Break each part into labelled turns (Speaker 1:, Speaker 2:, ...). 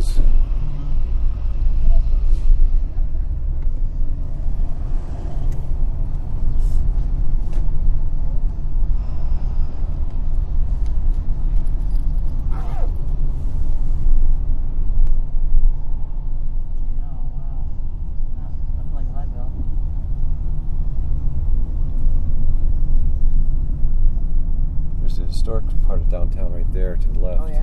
Speaker 1: skills. historic part of downtown right there to the left.
Speaker 2: Oh, yeah.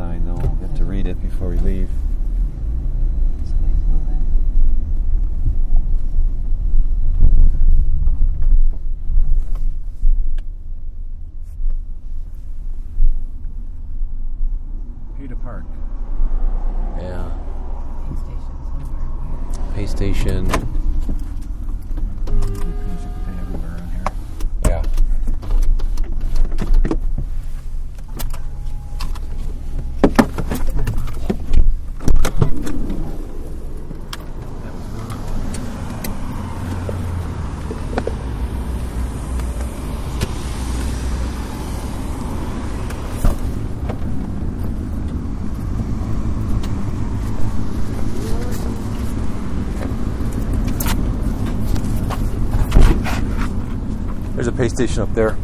Speaker 1: sign, though. We'll to read it before we leave.
Speaker 2: station
Speaker 3: up there.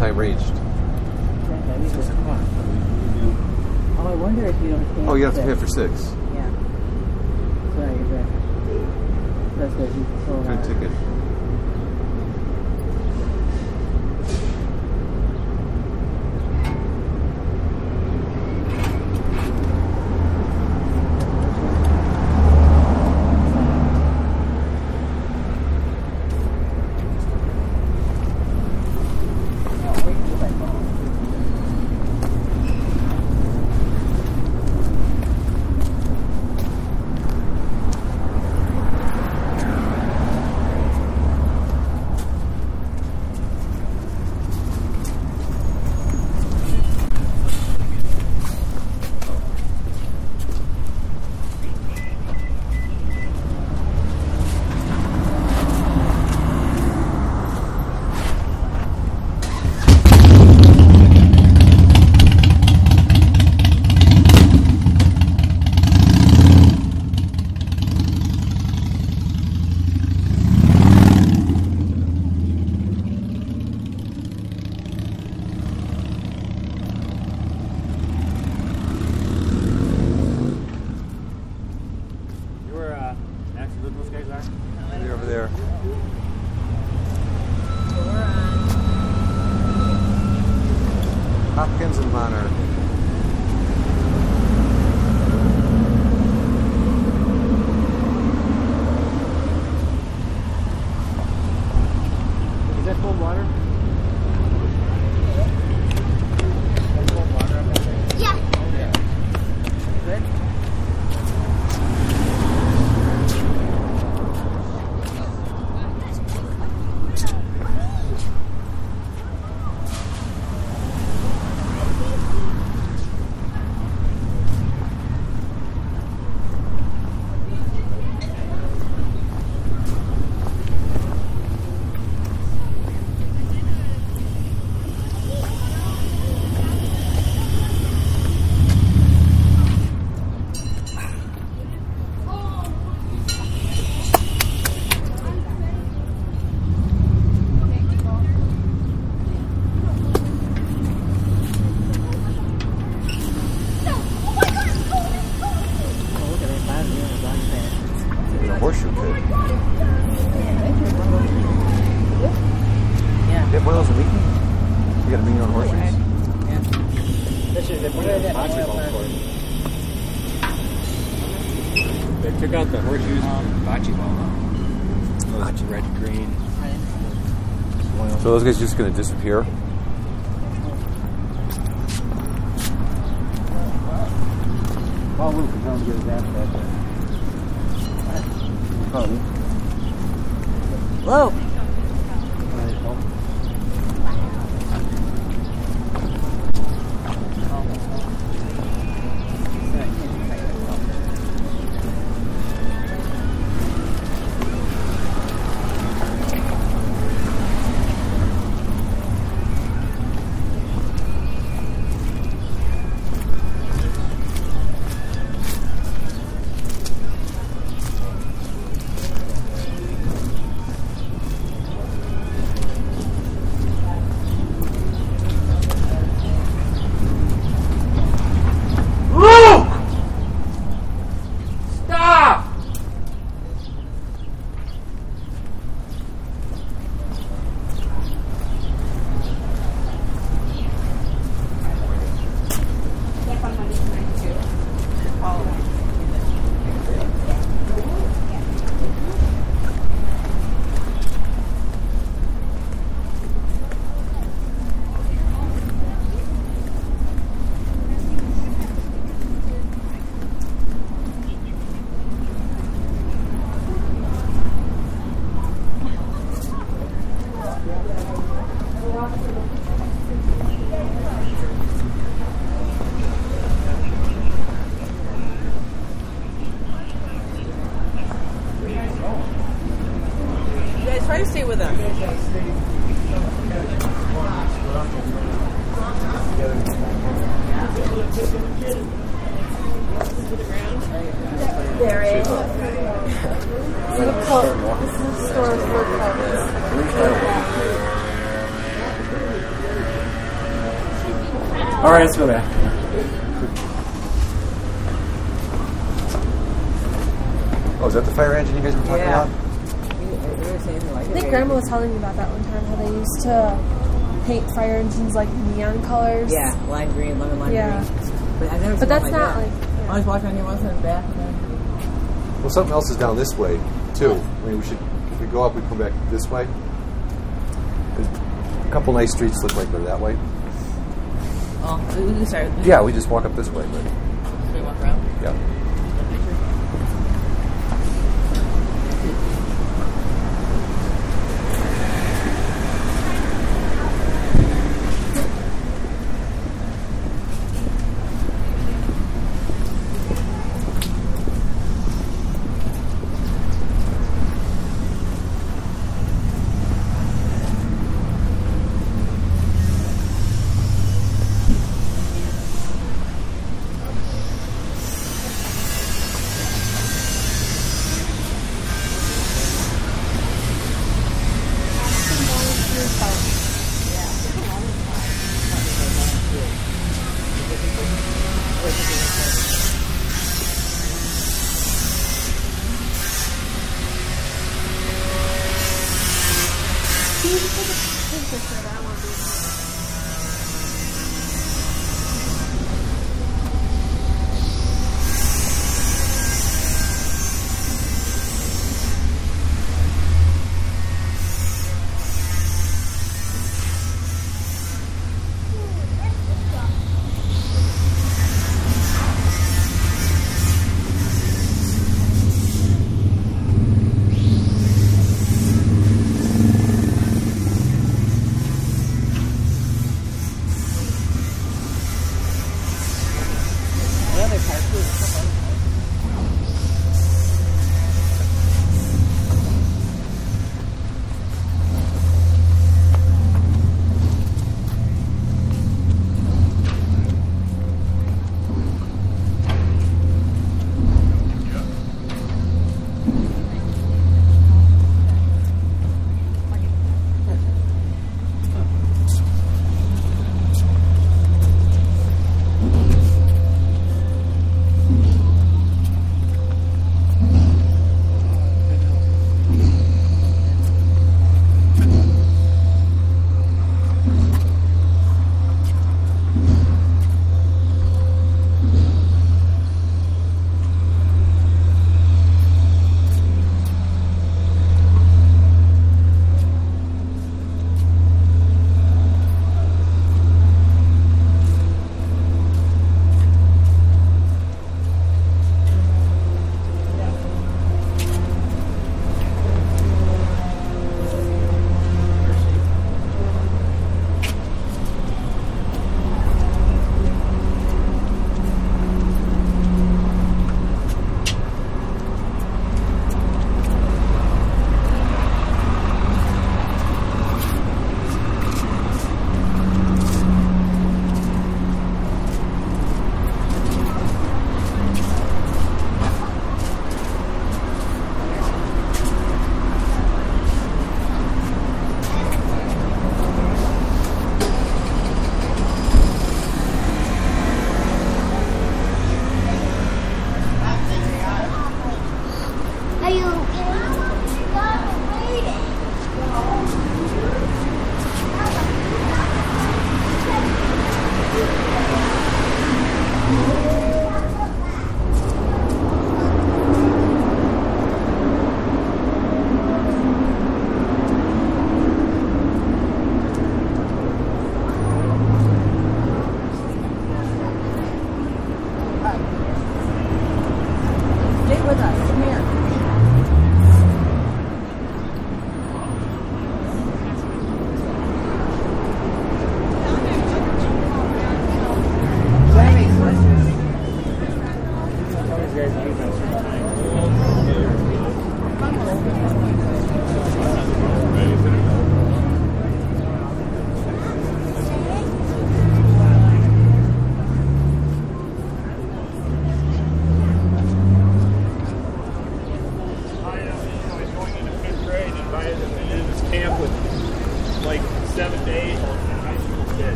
Speaker 1: anti-raged.
Speaker 4: Oh, I wonder if you don't
Speaker 3: Oh, you have to pay for six.
Speaker 4: Yeah. Sorry. That's what you sold
Speaker 3: Good ticket.
Speaker 1: You got a million on horseshoes?
Speaker 4: Yeah. This is the what is that
Speaker 3: Bocce
Speaker 4: oil
Speaker 3: ball
Speaker 4: pump?
Speaker 3: court. They took out the horseshoes from bocce ball. Those red, green.
Speaker 1: So those guys just going to disappear?
Speaker 3: Call Luke and tell to get his ass back there. Call All right, let's.
Speaker 1: Oh, is that the fire engine you guys were talking
Speaker 4: Yeah.
Speaker 1: about?
Speaker 4: We were saying like
Speaker 5: I think Grandma was telling me about that one time how they used to paint fire engines like neon colors.
Speaker 4: Yeah, lime green, lemon lime
Speaker 5: Yeah.
Speaker 4: green. But I've never
Speaker 5: But that's
Speaker 4: one
Speaker 5: not
Speaker 4: that.
Speaker 5: like.
Speaker 4: I was walking on your once in the back.
Speaker 1: Well, something else is down this way, too. I mean, we should, if we go up, we come back this way. A couple nice streets look like they're that way.
Speaker 4: We we can start.
Speaker 1: Yeah, we just walk up this way, but
Speaker 4: We walk around.
Speaker 1: yeah.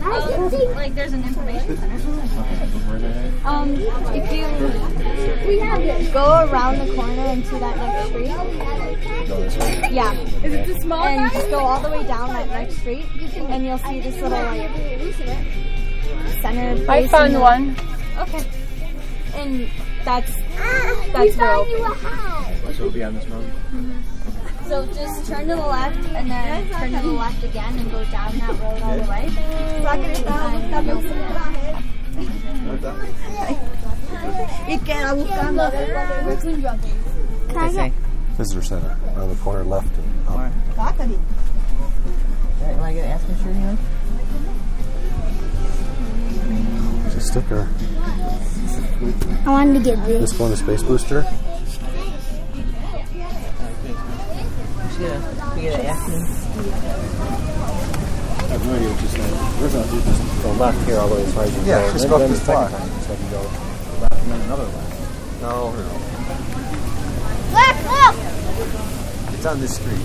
Speaker 6: Bye, thank you. Like there's an information center. Um, if you go around the corner into that next street, yeah. Is it the small And just go all the way down that next street, and you'll see this little like center.
Speaker 5: I found one.
Speaker 6: Okay. That's that's where I'll be.
Speaker 7: So it'll be on this road.
Speaker 6: So just turn to the left and then turn to the left again and go down that road all the way. And you'll see
Speaker 1: Visitor center, around the corner left and up.
Speaker 4: Want to get an aspen shirt here?
Speaker 1: There's a sticker.
Speaker 8: I wanted to get this.
Speaker 1: This one, the Space Booster.
Speaker 4: Should get a, we get an aspen.
Speaker 1: I have no idea what you said. We're going to do just go left here all the way as far as you
Speaker 3: Yeah,
Speaker 1: go.
Speaker 3: just go up this
Speaker 1: the second
Speaker 3: block.
Speaker 1: time, So I can go.
Speaker 3: Left and then another left.
Speaker 1: No, no, no.
Speaker 8: Look, look!
Speaker 1: It's on this street.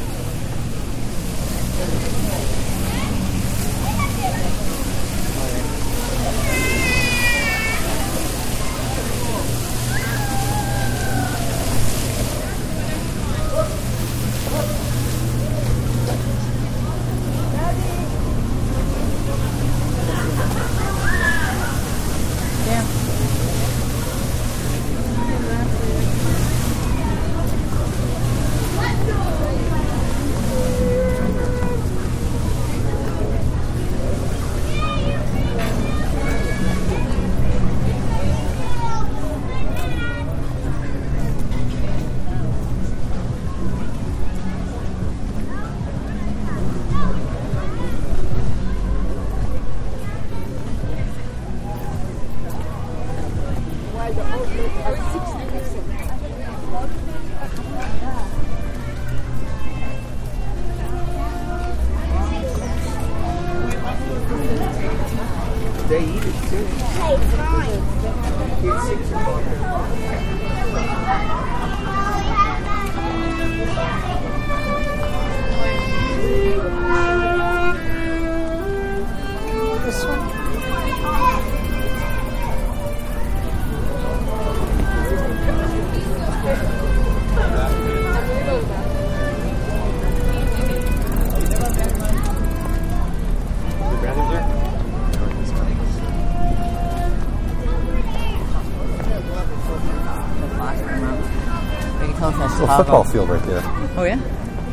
Speaker 4: Tell it's not
Speaker 1: Little
Speaker 4: Chicago.
Speaker 1: football field right there.
Speaker 4: Oh yeah.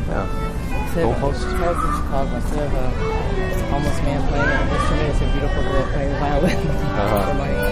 Speaker 1: Yeah.
Speaker 4: Instead of,
Speaker 1: Goalpost?
Speaker 4: In Chicago. Instead of a homeless man playing an instrument, it's a beautiful girl playing the violin.
Speaker 1: Uh-huh.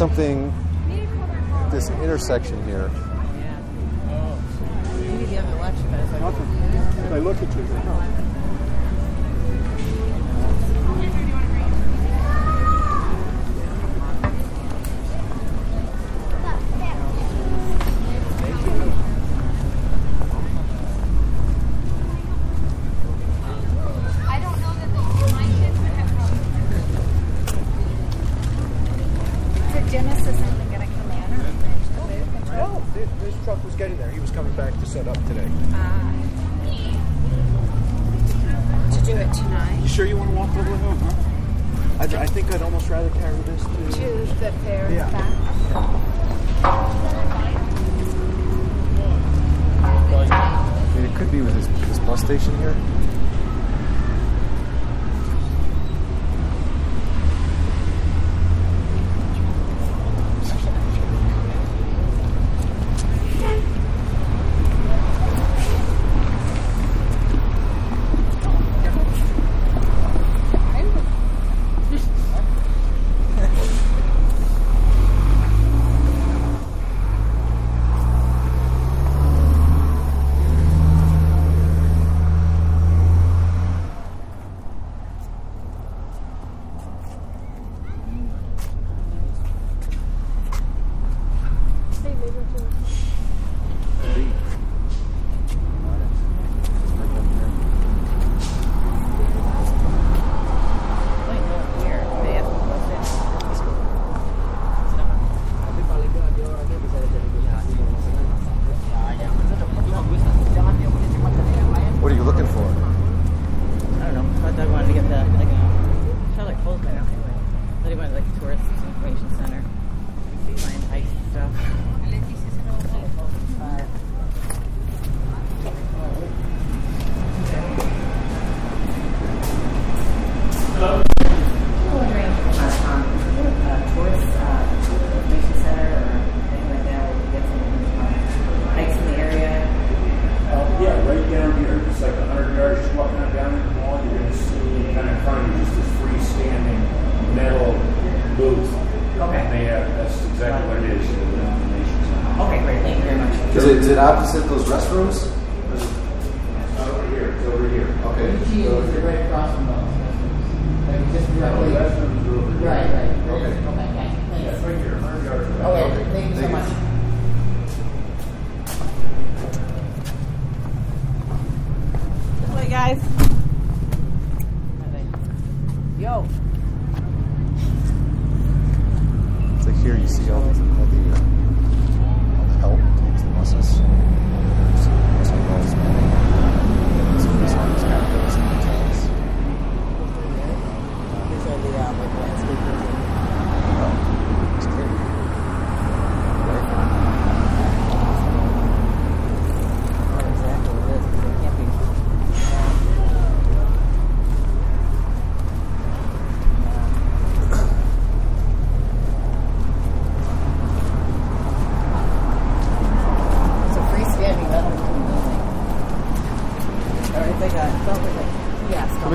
Speaker 4: something.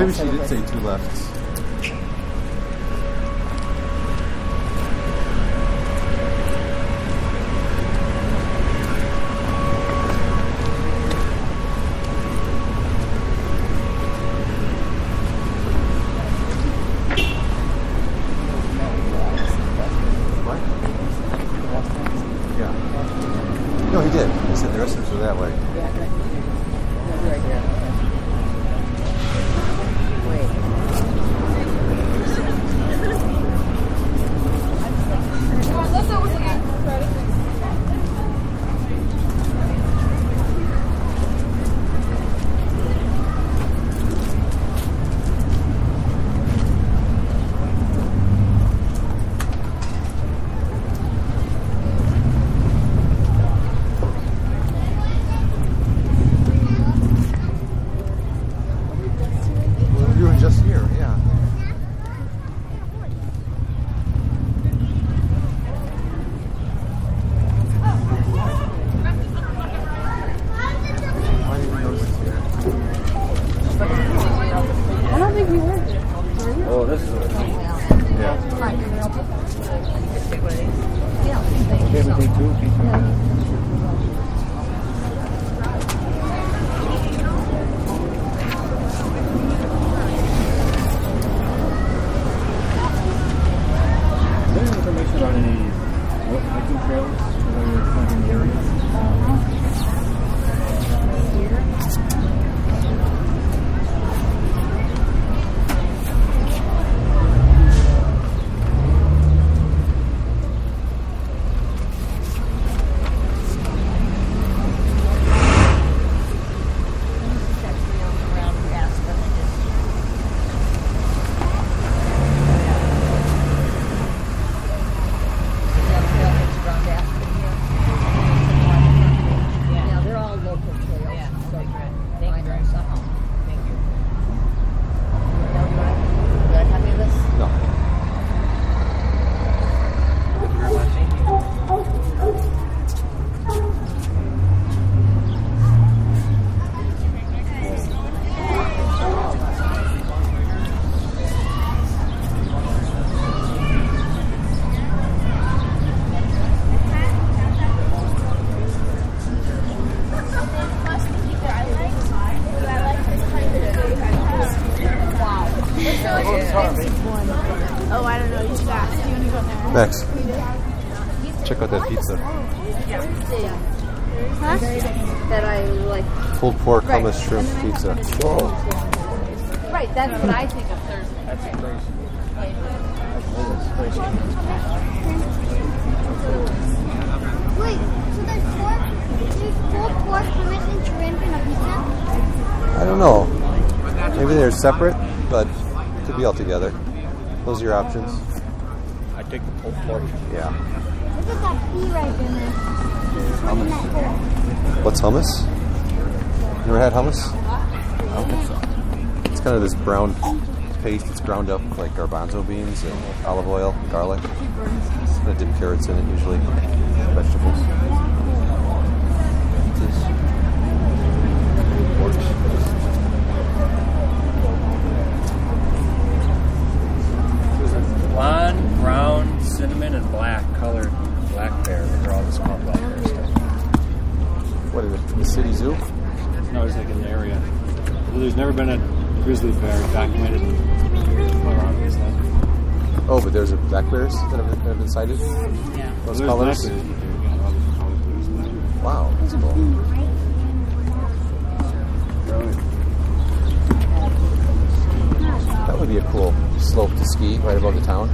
Speaker 1: Maybe
Speaker 4: she did say two lefts.
Speaker 1: separate, but could be all together. Those are your options.
Speaker 3: I take the pulled pork.
Speaker 1: Yeah.
Speaker 6: Look at that bee right there. Hummus.
Speaker 1: What's hummus? You ever had hummus?
Speaker 3: I don't think so.
Speaker 1: It's kind of this brown paste. It's ground up like garbanzo beans and olive oil, and garlic. I dip carrots in it usually, vegetables.
Speaker 3: blonde, brown, cinnamon, and black colored black bear. They're all just called black bear stuff.
Speaker 1: What is it? The city zoo?
Speaker 3: No, it's like an area. There's never been a grizzly bear documented in Colorado.
Speaker 1: Oh, but there's a black bears that have, have been sighted.
Speaker 9: Yeah.
Speaker 1: Those
Speaker 3: well,
Speaker 1: colors. Wow, that's cool. That would be a cool slope to ski right above the town.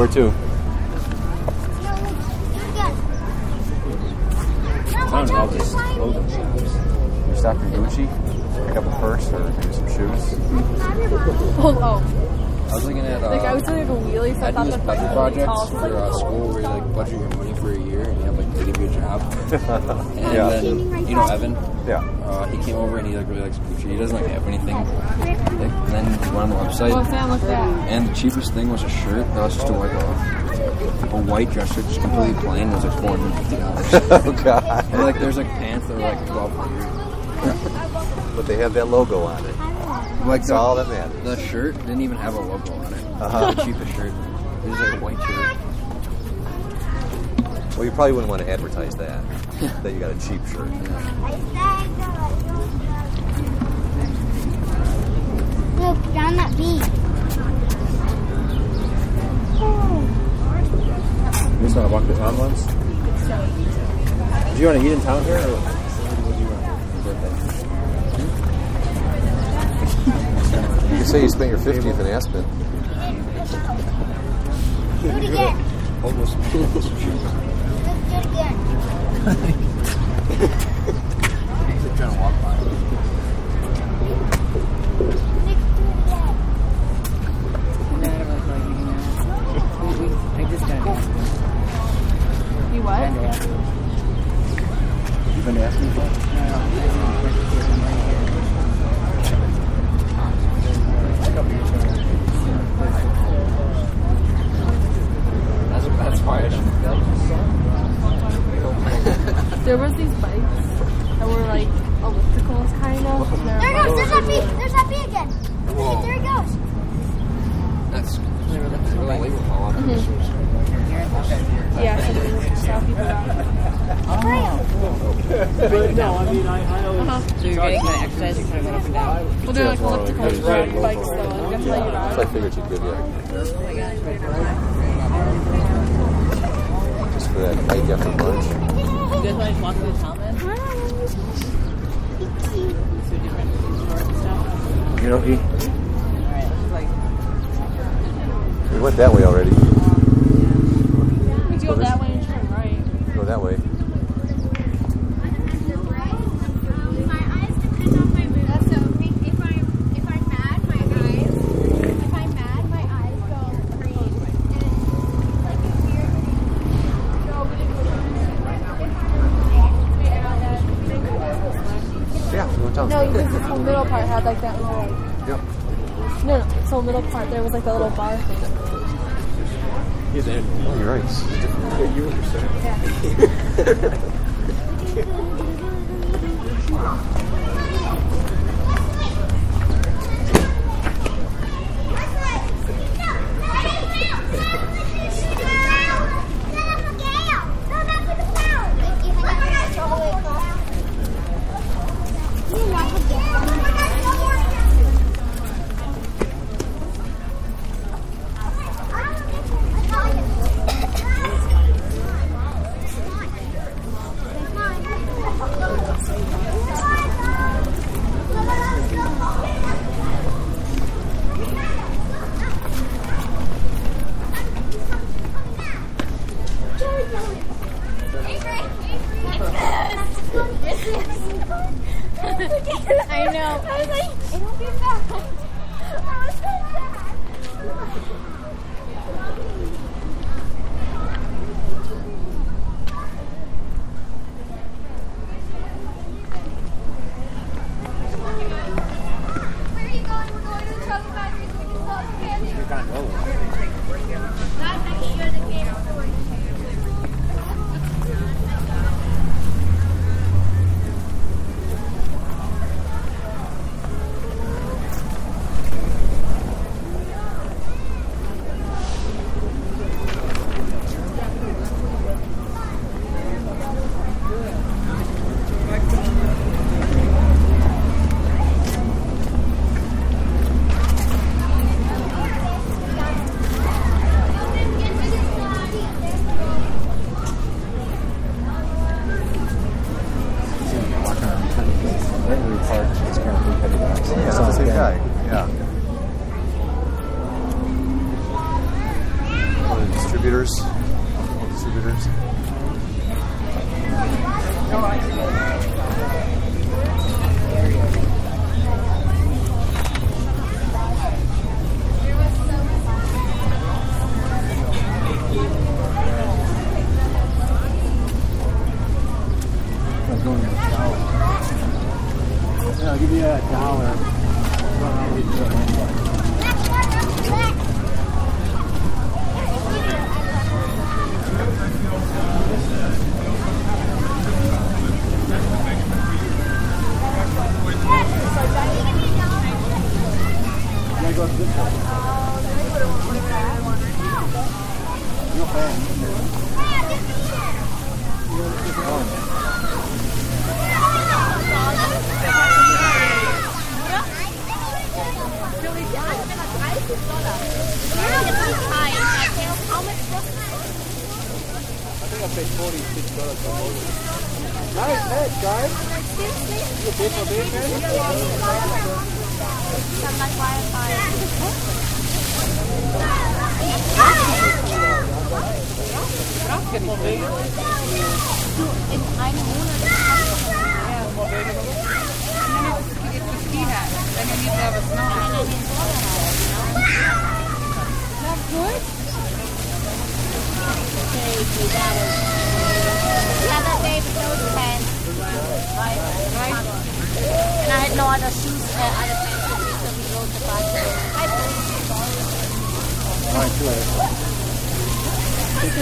Speaker 10: were too. cheapest thing was a shirt that was just a off. A white dress shirt, just completely plain, was like four hundred fifty dollars.
Speaker 1: oh god!
Speaker 10: And like there's like pants that were like twelve hundred.
Speaker 1: but they have that logo on it.
Speaker 10: Like
Speaker 1: That's the, all that matters.
Speaker 10: The shirt didn't even have a logo on it.
Speaker 1: Uh-huh.
Speaker 10: The cheapest shirt. It was like a white shirt.
Speaker 1: Well, you probably wouldn't want to advertise that. that you got a cheap shirt. Yeah.
Speaker 7: Look, down that beach.
Speaker 1: You just want to walk the town once? Do you want to eat in town here? Or you? You say you spent your 50th in Aspen.
Speaker 7: Do it again.
Speaker 1: Almost.
Speaker 7: Let's do it again.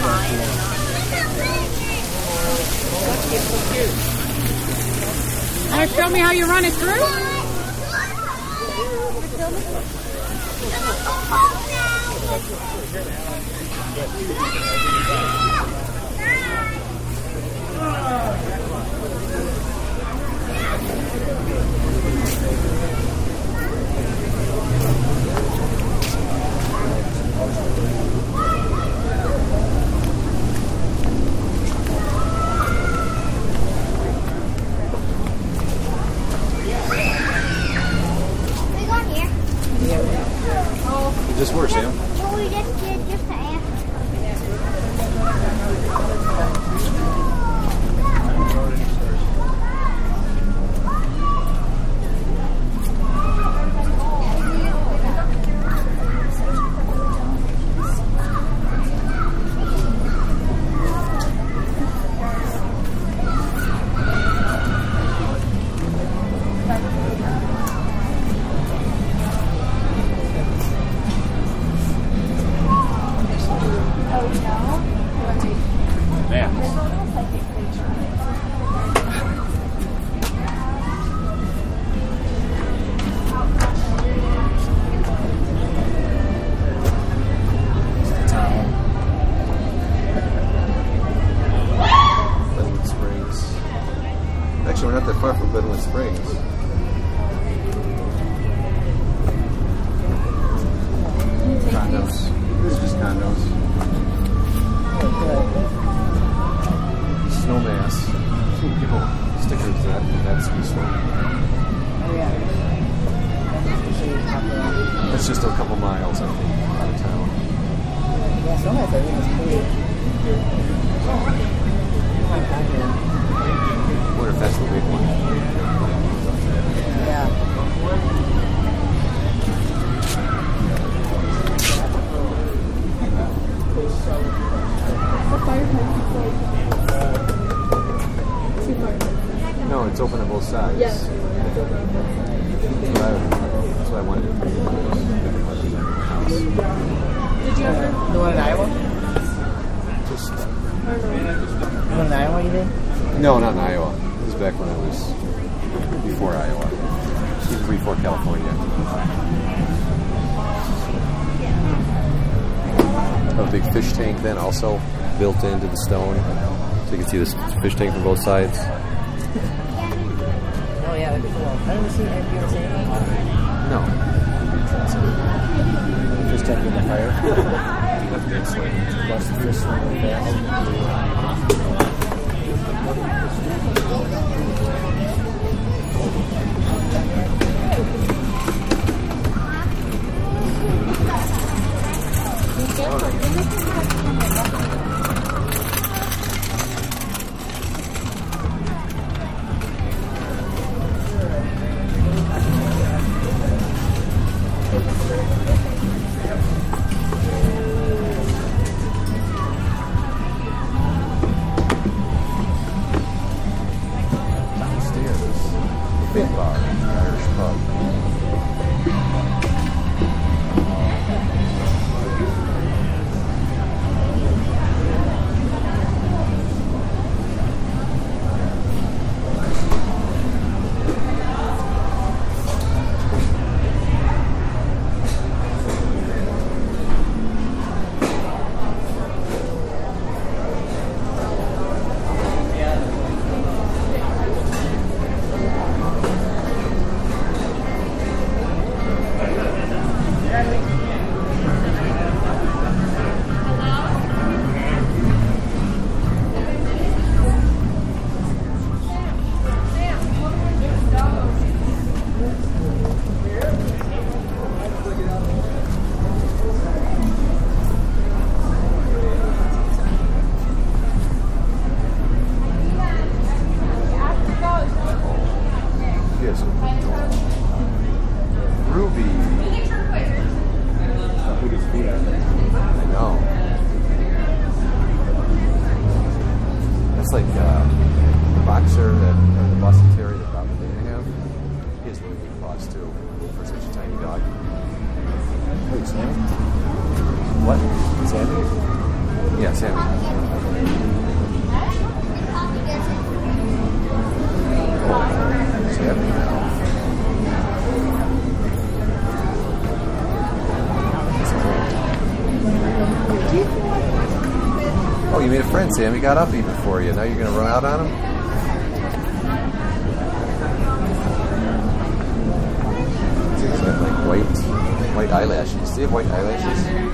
Speaker 3: All right,
Speaker 5: show me how you run it through.
Speaker 11: Just
Speaker 1: worse, Sam. Texas before Iowa. Season three, four, California. A big fish tank then also built into the stone. So you can see this fish tank from both sides.
Speaker 4: Oh yeah, that'd be cool. I don't seen have you seen
Speaker 1: No.
Speaker 3: Fish tank in the fire. Watch the.
Speaker 1: Sammy got up even for you. Now you're going to run out on him? He's got like white, white eyelashes. Do you have white eyelashes?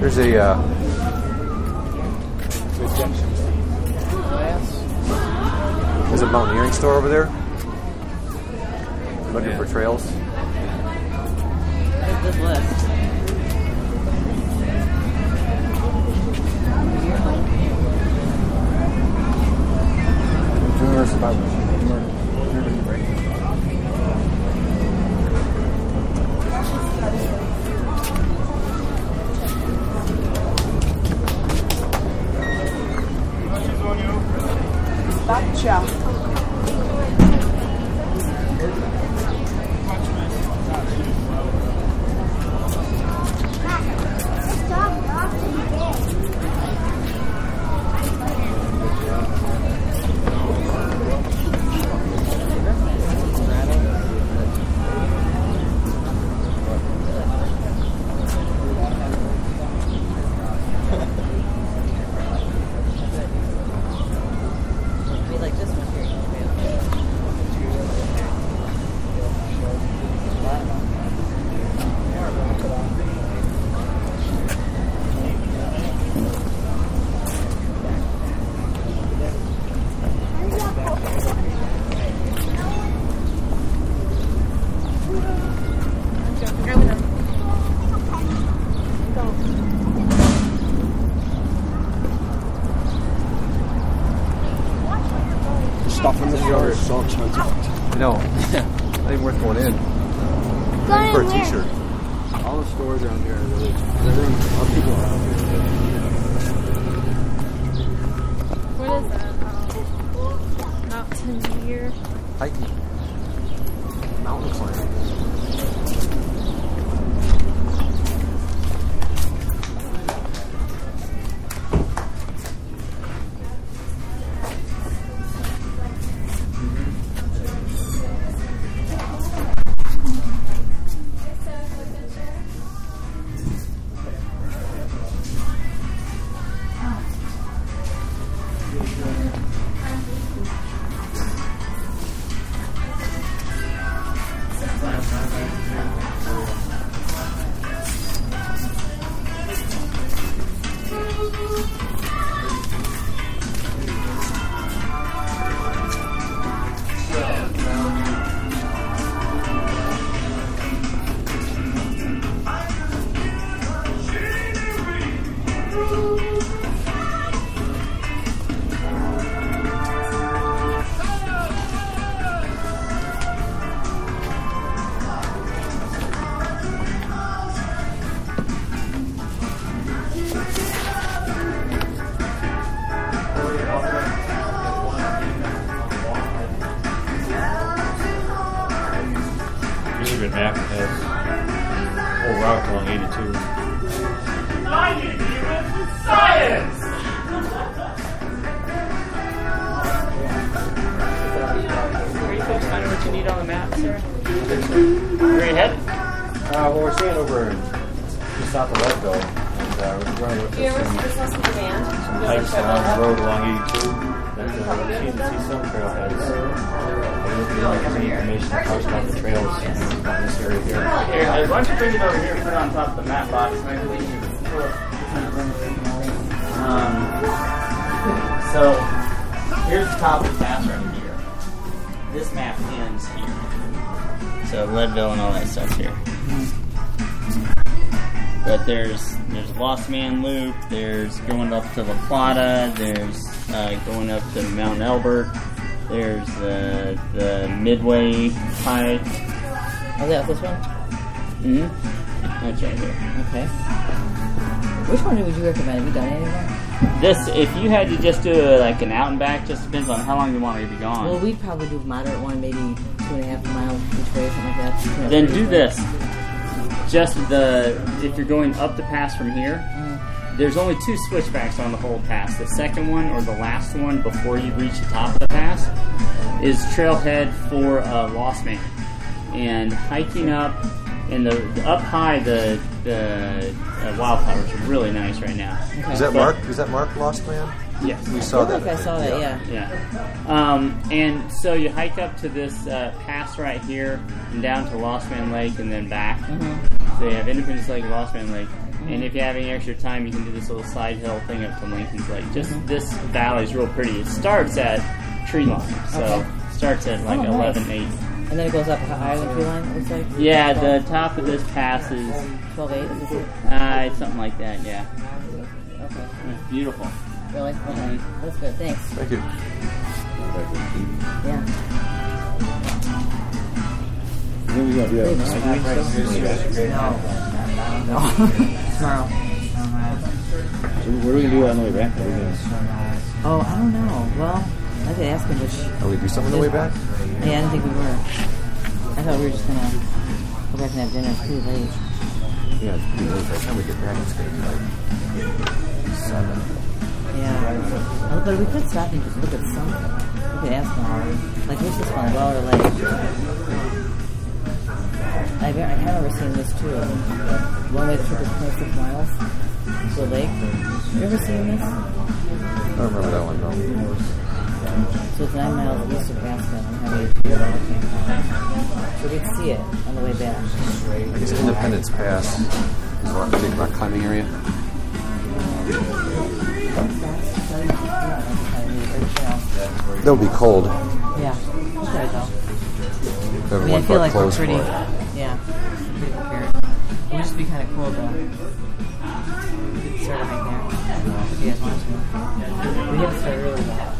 Speaker 1: There's a. Uh, there's a mountaineering store over there. Looking yeah. for trails.
Speaker 5: Good list.
Speaker 9: Ciao. Man Loop, there's going up to La Plata, there's uh, going up to Mount Elbert, there's uh, the Midway Hike.
Speaker 4: Oh, that this one?
Speaker 9: hmm That's right here.
Speaker 4: Okay. Which one would you recommend? Have you done any of them?
Speaker 9: This, if you had to just do a, like an out and back, just depends on how long you want to be gone.
Speaker 4: Well, we'd probably do a moderate one, maybe two and a half miles each way, something like that.
Speaker 9: Then do this. Just the if you're going up the pass from here, there's only two switchbacks on the whole pass. The second one or the last one before you reach the top of the pass is trailhead for uh, Lost Man, and hiking up and the, the up high the the uh, wildflowers are really nice right now.
Speaker 4: Okay.
Speaker 1: Is that
Speaker 9: But-
Speaker 1: Mark? Is that Mark Lost Man?
Speaker 9: Yes.
Speaker 1: We saw
Speaker 4: I
Speaker 1: that.
Speaker 4: think I saw that, yeah.
Speaker 9: Yeah. Um, and so you hike up to this uh, pass right here and down to Lost Man Lake and then back.
Speaker 4: Mm-hmm.
Speaker 9: So you have Independence Lake and Lost Man Lake. And if you have any extra time, you can do this little side hill thing up to Linkins Lake. Just
Speaker 4: Mm-hmm.
Speaker 9: this valley is real pretty. It starts at tree line, so
Speaker 4: Okay.
Speaker 9: starts at like
Speaker 4: Oh, nice.
Speaker 9: eleven eight.
Speaker 4: And then it goes up higher than tree line, it looks like?
Speaker 9: Yeah, the top of this pass is
Speaker 4: 12 8, is it?
Speaker 9: uh, something like that. Yeah,
Speaker 4: Okay.
Speaker 9: it's beautiful.
Speaker 4: Really? Okay. That's good, thanks.
Speaker 1: Thank you.
Speaker 4: Yeah.
Speaker 10: Then we do that.
Speaker 4: No. No. Tomorrow.
Speaker 10: So what are we gonna do on the way back? Are we gonna-
Speaker 4: Oh, I don't know. Well, I could ask him, which.
Speaker 1: Are we do something on the way back?
Speaker 4: Yeah, I didn't think we were. I thought we were just gonna go back and have dinner. It's pretty late.
Speaker 1: Yeah, it's pretty late. By the time we get back, it's gonna be like seven.
Speaker 4: Yeah. Oh, but we could stop and just look at something. We could ask him. Like, what's this one? Weller Lake. I, I remember seen this too. One way trip is 26 miles to a lake. You ever seen this?
Speaker 1: I don't remember that one though.
Speaker 4: So it's nine miles east of Aspen on Highway 2. So we can see it on the way back.
Speaker 1: I guess Independence Pass is what big rock climbing area. Would be cold.
Speaker 4: Yeah. Okay, though.
Speaker 1: If
Speaker 4: I mean, I feel like we're
Speaker 1: clothes
Speaker 4: pretty,
Speaker 1: for it.
Speaker 4: yeah, pretty be kind of cool if you guys want to. We have to start early though.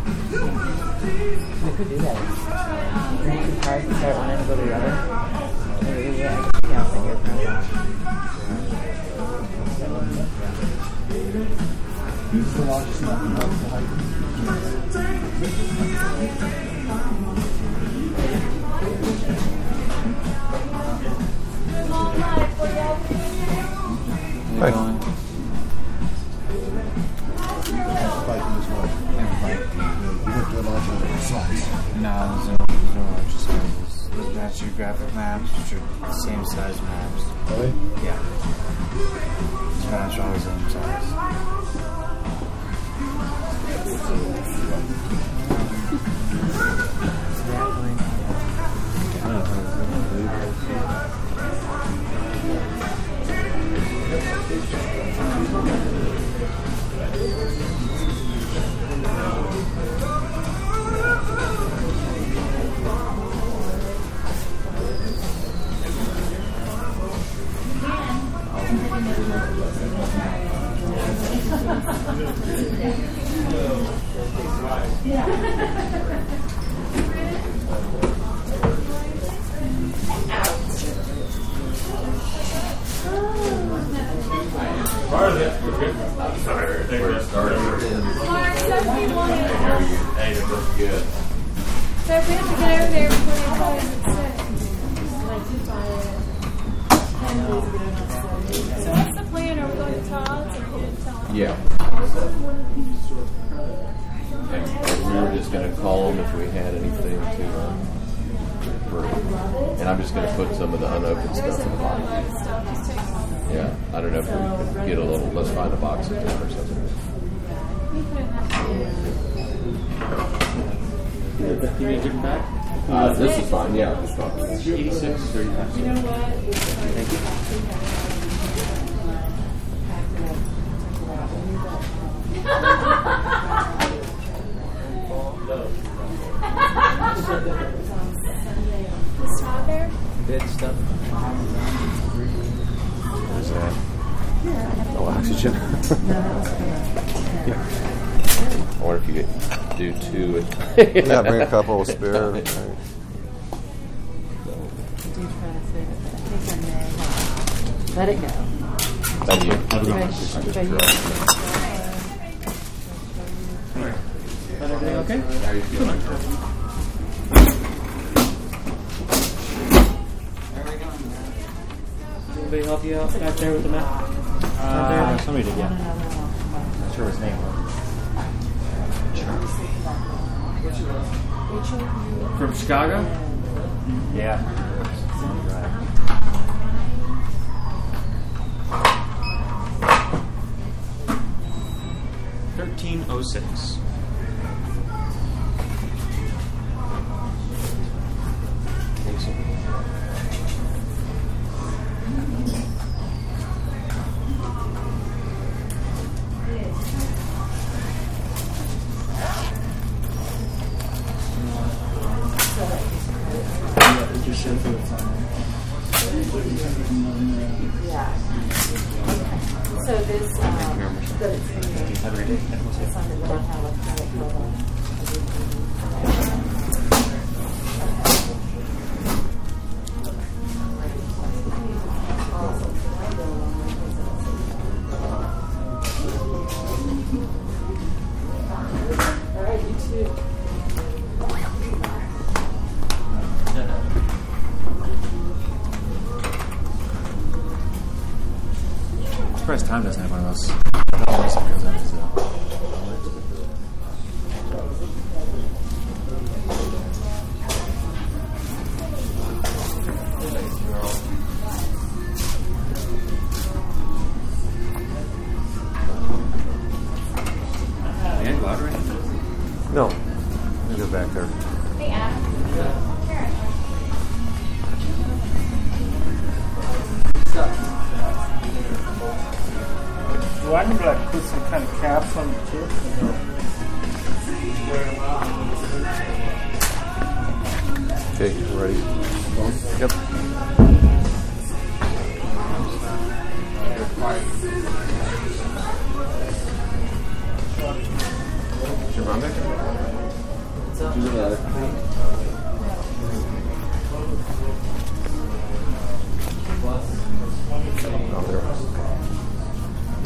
Speaker 4: They could do that. Drink two cars and start one and go to the other. Maybe, yeah, I guess, yeah, I think it's
Speaker 2: Use the hike. Size.
Speaker 12: No, are, those are large sizes. Those are geographic maps, which are the same size maps.
Speaker 2: Really?
Speaker 12: Yeah. So that's always the same size.
Speaker 7: So
Speaker 13: just going to call them if we had anything to um, bring. And I'm just going to put some of the unopened stuff in the box.
Speaker 7: stuff? Just take one.
Speaker 13: Yeah, I don't know if we could get a little. Let's find a box of town or something.
Speaker 7: We put in that.
Speaker 3: You need a different bag?
Speaker 13: Uh, this is fine. Yeah, just drop it.
Speaker 3: 86, 35.
Speaker 7: You know what?
Speaker 3: Thank you.
Speaker 7: Is Todd there?
Speaker 12: Stuff.
Speaker 1: What is that? Oh, oxygen.
Speaker 13: I wonder if you could do two. And
Speaker 1: yeah, bring a couple spare. Right.
Speaker 4: Do try to save it, but I think I may. Let it go.
Speaker 13: Thank you.
Speaker 4: Try- try you.
Speaker 3: Everything okay?
Speaker 13: How are you feeling?
Speaker 3: Anybody help you out back there with the map?
Speaker 2: Uh, somebody did, yeah. Not sure his name was.
Speaker 3: From Chicago?
Speaker 2: Yeah.
Speaker 3: Thirteen oh six.
Speaker 14: Why don't you like put some kind of caps on the tip?
Speaker 1: Okay, ready.
Speaker 9: Yep.
Speaker 1: Is your mom there? What's up?
Speaker 9: There.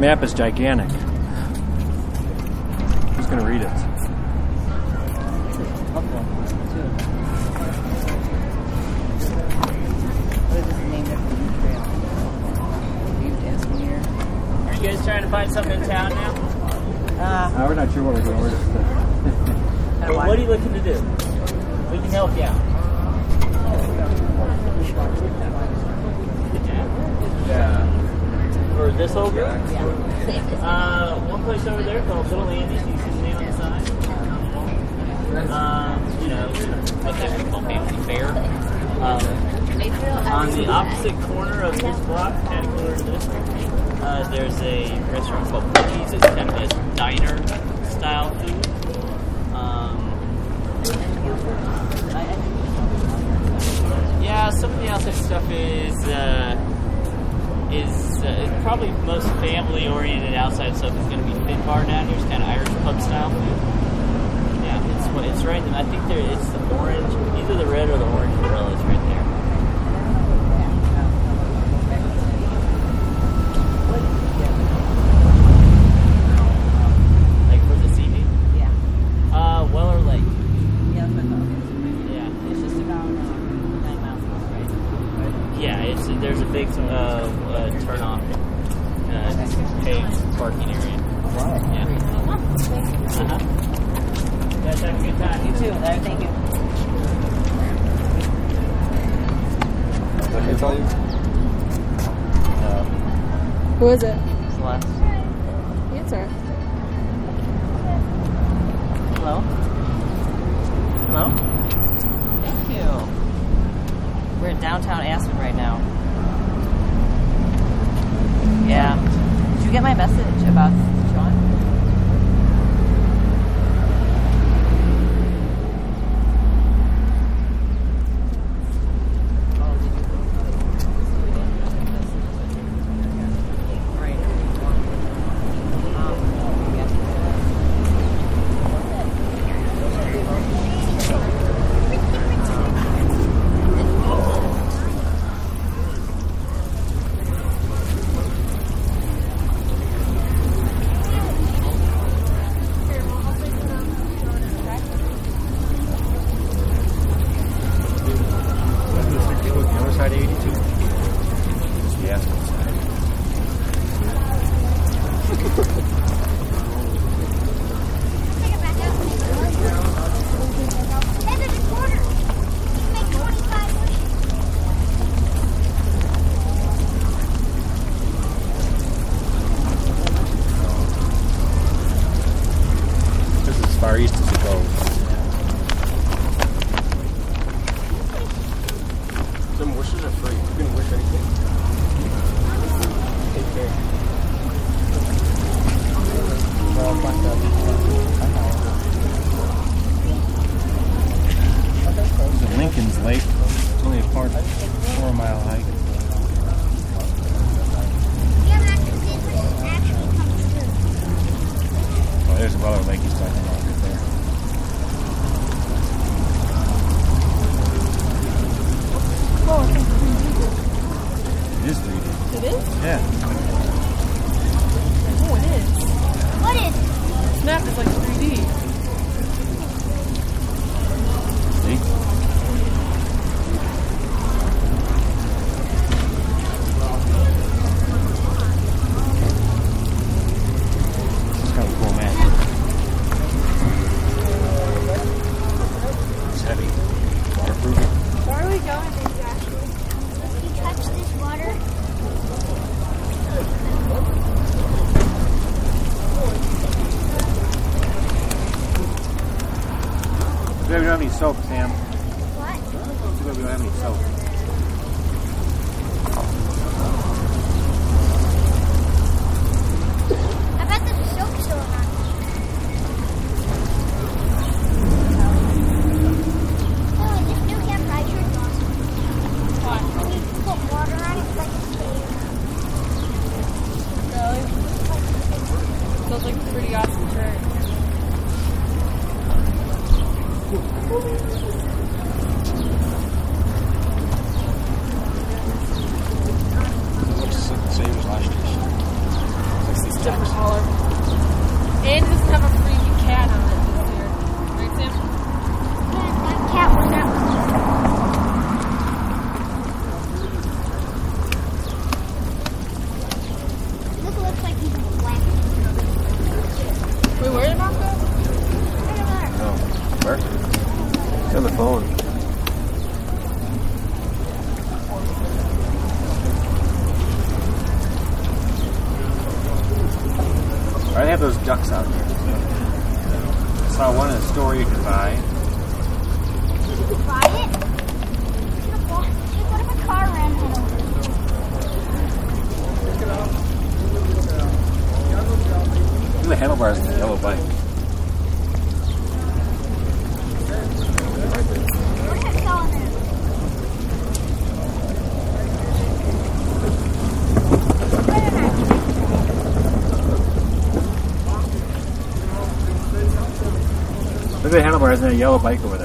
Speaker 9: map is gigantic.
Speaker 5: Who is it?
Speaker 3: Celeste. you
Speaker 6: owe me, so. whereas in a yellow bike over there?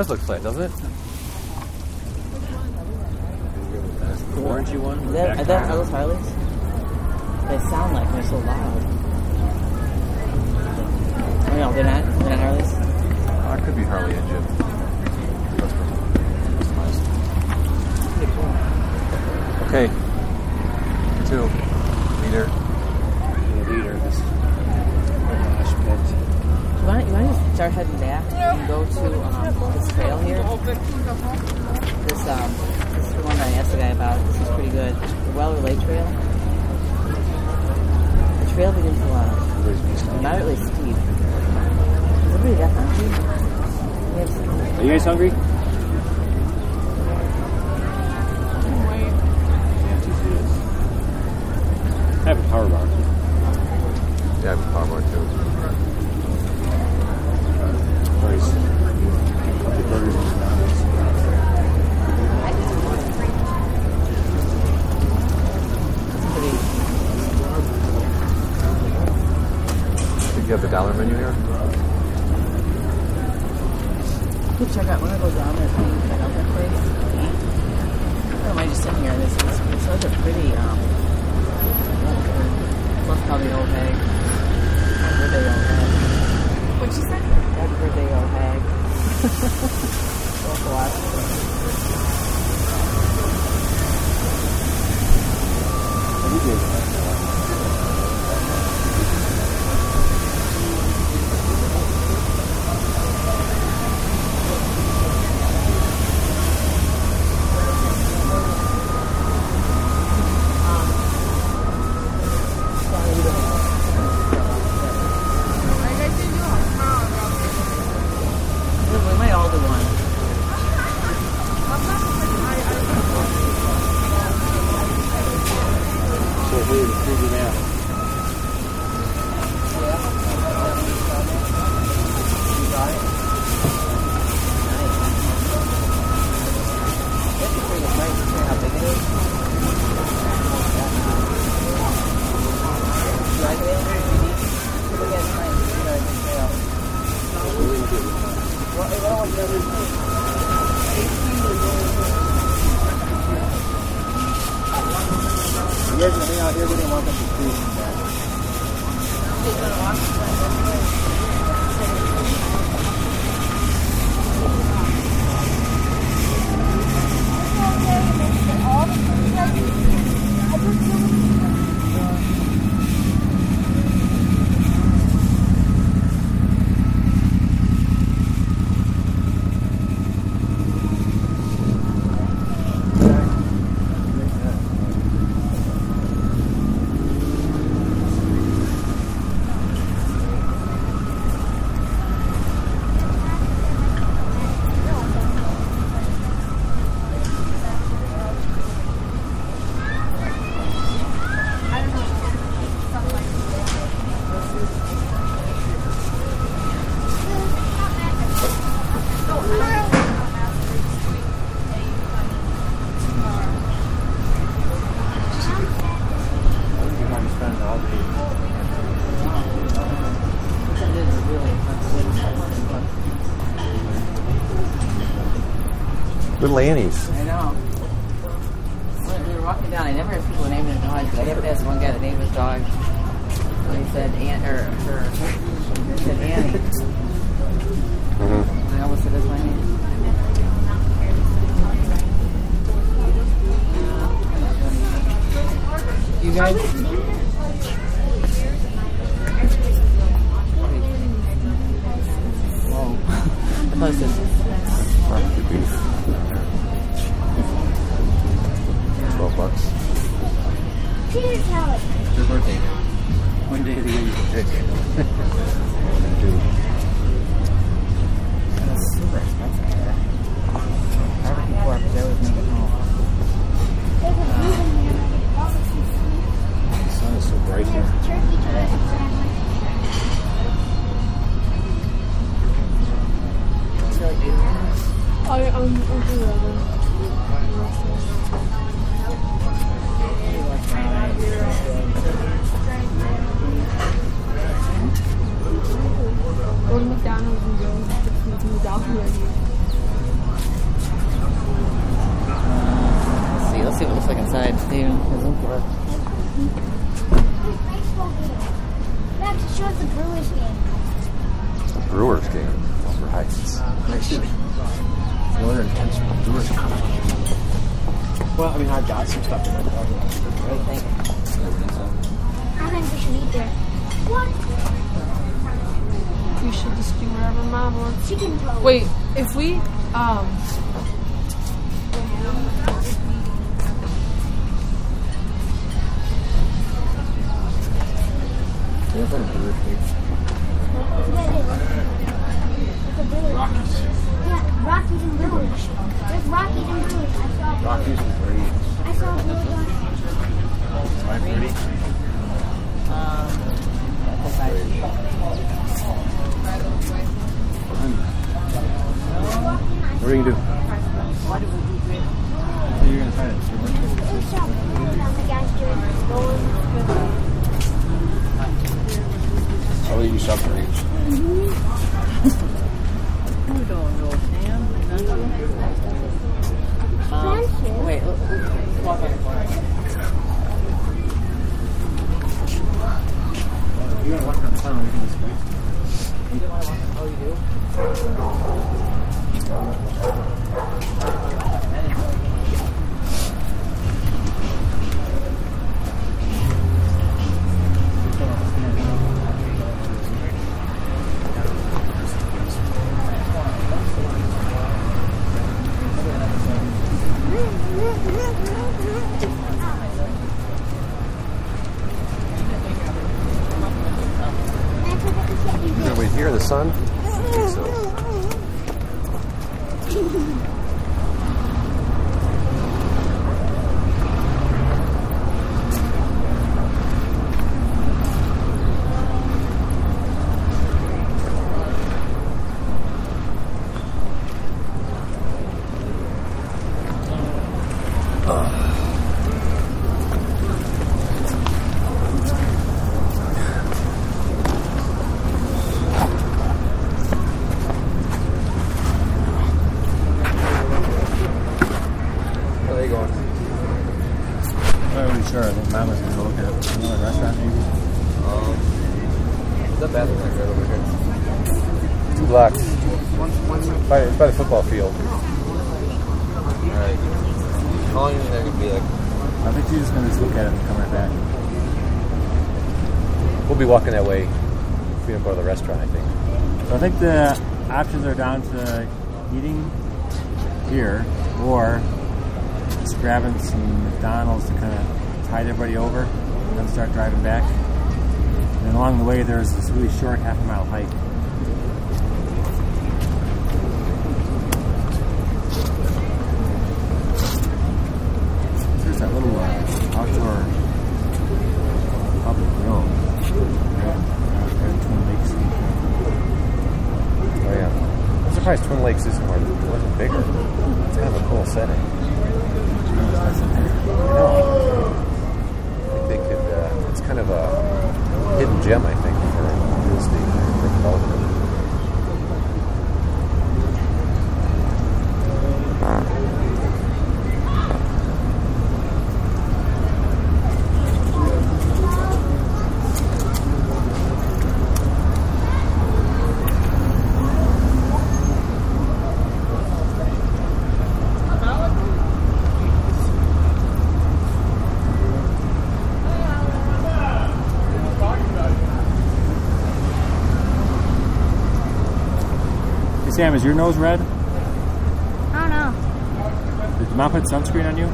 Speaker 10: does look flat, doesn't it?
Speaker 4: guys hungry? I have a power bar.
Speaker 3: Yeah, I have a power bar too. Do you have the dollar menu here?
Speaker 15: could check out one of those omelets when check out that place. Or am I just sitting here? This is such a pretty, um, what's called the old hag? Everyday old hag.
Speaker 5: What'd you say?
Speaker 15: Everyday old hag. That's
Speaker 4: the
Speaker 7: last one.
Speaker 1: play any here in the sun? So.
Speaker 3: Sam, is your nose red?
Speaker 7: I don't know.
Speaker 3: Did mom put sunscreen on you?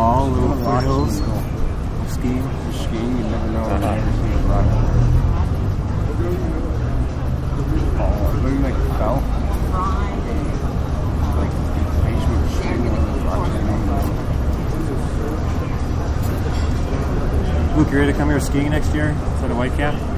Speaker 3: small little foothills of skiing.
Speaker 16: Skiing, you never know. Uh -huh. Oh, it looked like it fell. Like the on the rocks.
Speaker 3: Luke, you ready to come here skiing next year? Is of a white cap?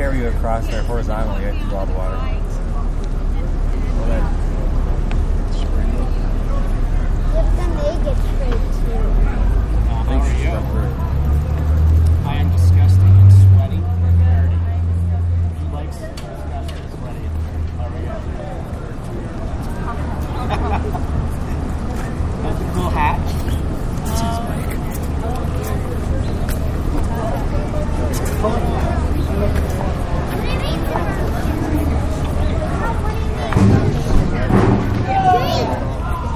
Speaker 3: carry you across there horizontally.